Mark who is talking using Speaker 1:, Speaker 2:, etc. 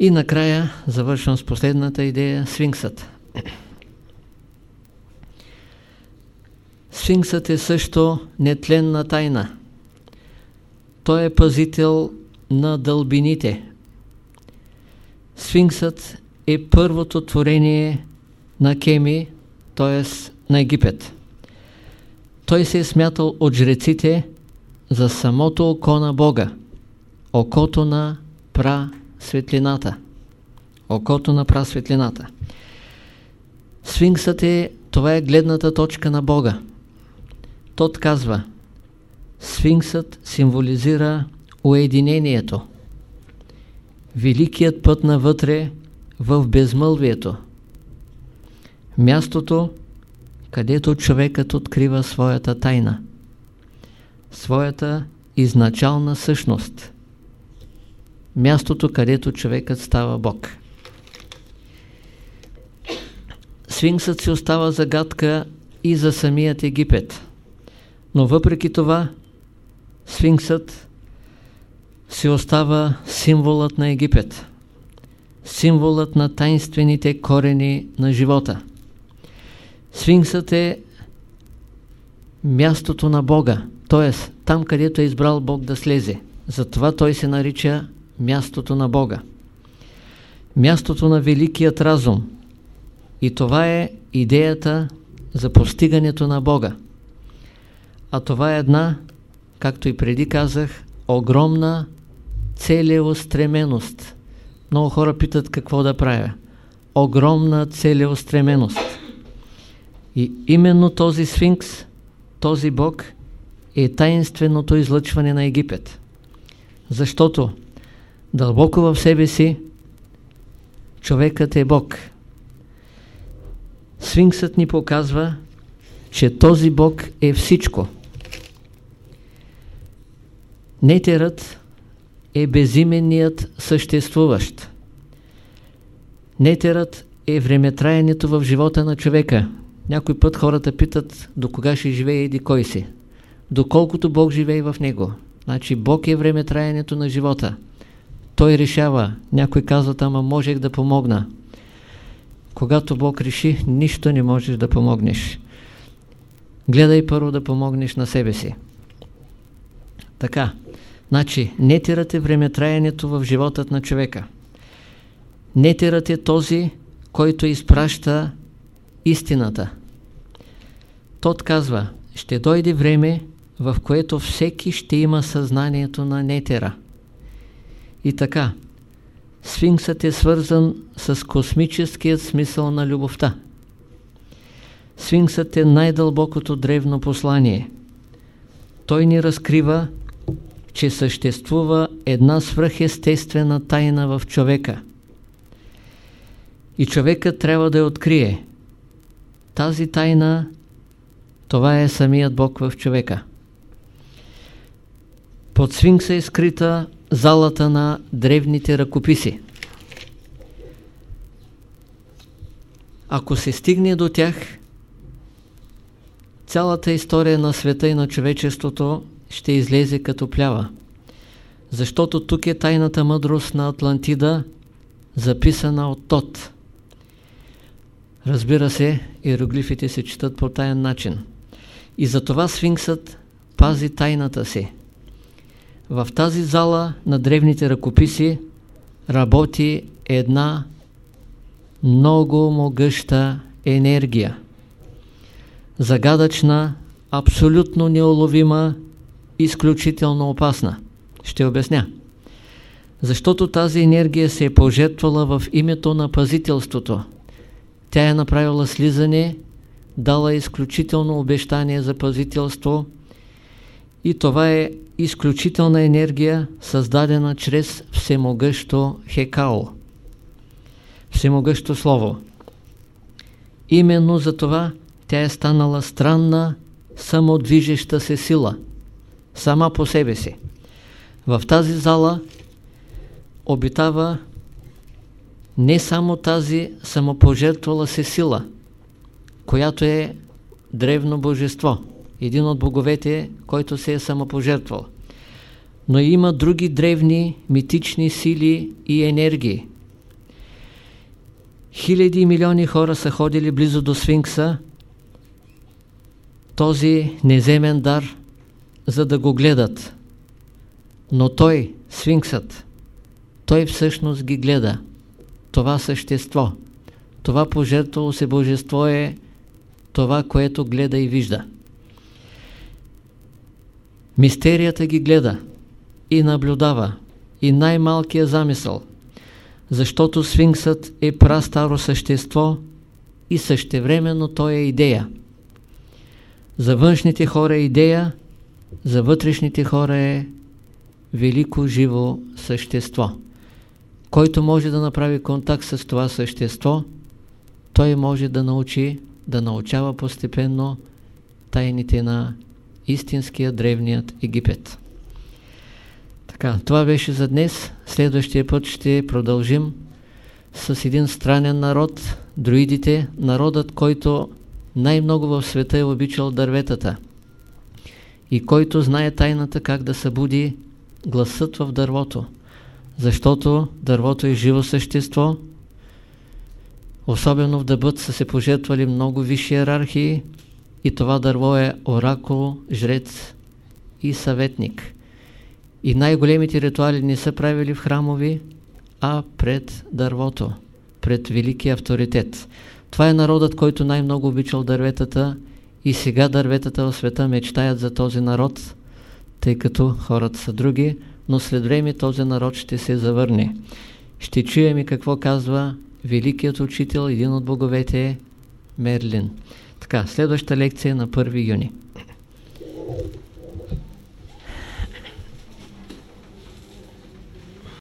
Speaker 1: И накрая завършвам с последната идея – Сфинксът. Сфинксът е също нетленна тайна. Той е пазител на дълбините. Сфинксът е първото творение на Кеми, т.е. на Египет. Той се е смятал от жреците за самото око на Бога, окото на пра светлината. Окото на пра светлината. Сфинксът е, това е гледната точка на Бога. Тот казва, Сфинксът символизира уединението, великият път навътре в безмълвието, мястото, където човекът открива своята тайна, своята изначална същност, мястото, където човекът става Бог. Сфинксът си остава загадка и за самият Египет. Но въпреки това, Сфинксът си остава символът на Египет, символът на тайнствените корени на живота. Сфинксът е мястото на Бога, т.е. там, където е избрал Бог да слезе. Затова той се нарича мястото на Бога. Мястото на великият разум. И това е идеята за постигането на Бога. А това е една, както и преди казах, огромна целеустременост. Много хора питат какво да правя. Огромна целеустременост. И именно този сфинкс, този бог, е таинственото излъчване на Египет. Защото дълбоко в себе си човекът е бог. Сфинксът ни показва, че този бог е всичко. Нетерът е безименният съществуващ. Нетерът е времетраенето в живота на човека. Някой път хората питат до кога ще живее еди кой си. Доколкото Бог живее в него. Значи Бог е времетраенето на живота. Той решава. Някой казват, ама можех да помогна. Когато Бог реши, нищо не можеш да помогнеш. Гледай първо да помогнеш на себе си. Така. Значи, нетерът е времетраенето в животът на човека. Нетерът е този, който изпраща истината. Тот казва, ще дойде време, в което всеки ще има съзнанието на нетера. И така, сфинксът е свързан с космическият смисъл на любовта. Сфинксът е най-дълбокото древно послание. Той ни разкрива че съществува една свръхестествена тайна в човека. И човекът трябва да я открие. Тази тайна, това е самият Бог в човека. Под свинкса е скрита залата на древните ръкописи. Ако се стигне до тях, цялата история на света и на човечеството ще излезе като плява. Защото тук е тайната мъдрост на Атлантида, записана от Тот. Разбира се, иероглифите се четат по таен начин. И затова сфинксът пази тайната си. В тази зала на древните ръкописи работи една много могъща енергия. Загадъчна, абсолютно неуловима изключително опасна. Ще обясня. Защото тази енергия се е пожертвала в името на пазителството. Тя е направила слизане, дала изключително обещание за пазителство и това е изключителна енергия, създадена чрез всемогъщо Хекао. Всемогъщо слово. Именно за това тя е станала странна, самодвижеща се сила – сама по себе си. В тази зала обитава не само тази самопожертвала се сила, която е древно божество, един от боговете, който се е самопожертвал. Но има други древни митични сили и енергии, Хиляди и милиони хора са ходили близо до сфинкса, този неземен дар, за да го гледат. Но той, сфинксът, той всъщност ги гледа. Това същество, това пожертвало се божество е това, което гледа и вижда. Мистерията ги гледа и наблюдава и най-малкия замисъл, защото сфинксът е прастаро същество и същевременно той е идея. За външните хора е идея, за вътрешните хора е велико живо същество. Който може да направи контакт с това същество, той може да научи, да научава постепенно тайните на истинския древният Египет. Така, това беше за днес. Следващия път ще продължим с един странен народ, друидите, народът, който най-много в света е обичал дърветата и който знае тайната как да събуди гласът в дървото. Защото дървото е живо същество, особено в дъбът са се пожертвали много висши иерархии и това дърво е оракул, жрец и съветник. И най-големите ритуали не са правили в храмови, а пред дървото, пред великия авторитет. Това е народът, който най-много обичал дърветата и сега дърветата в света мечтаят за този народ, тъй като хората са други, но след време този народ ще се завърне. Ще чуем и какво казва великият учител, един от боговете Мерлин. Така, следваща лекция на 1 юни.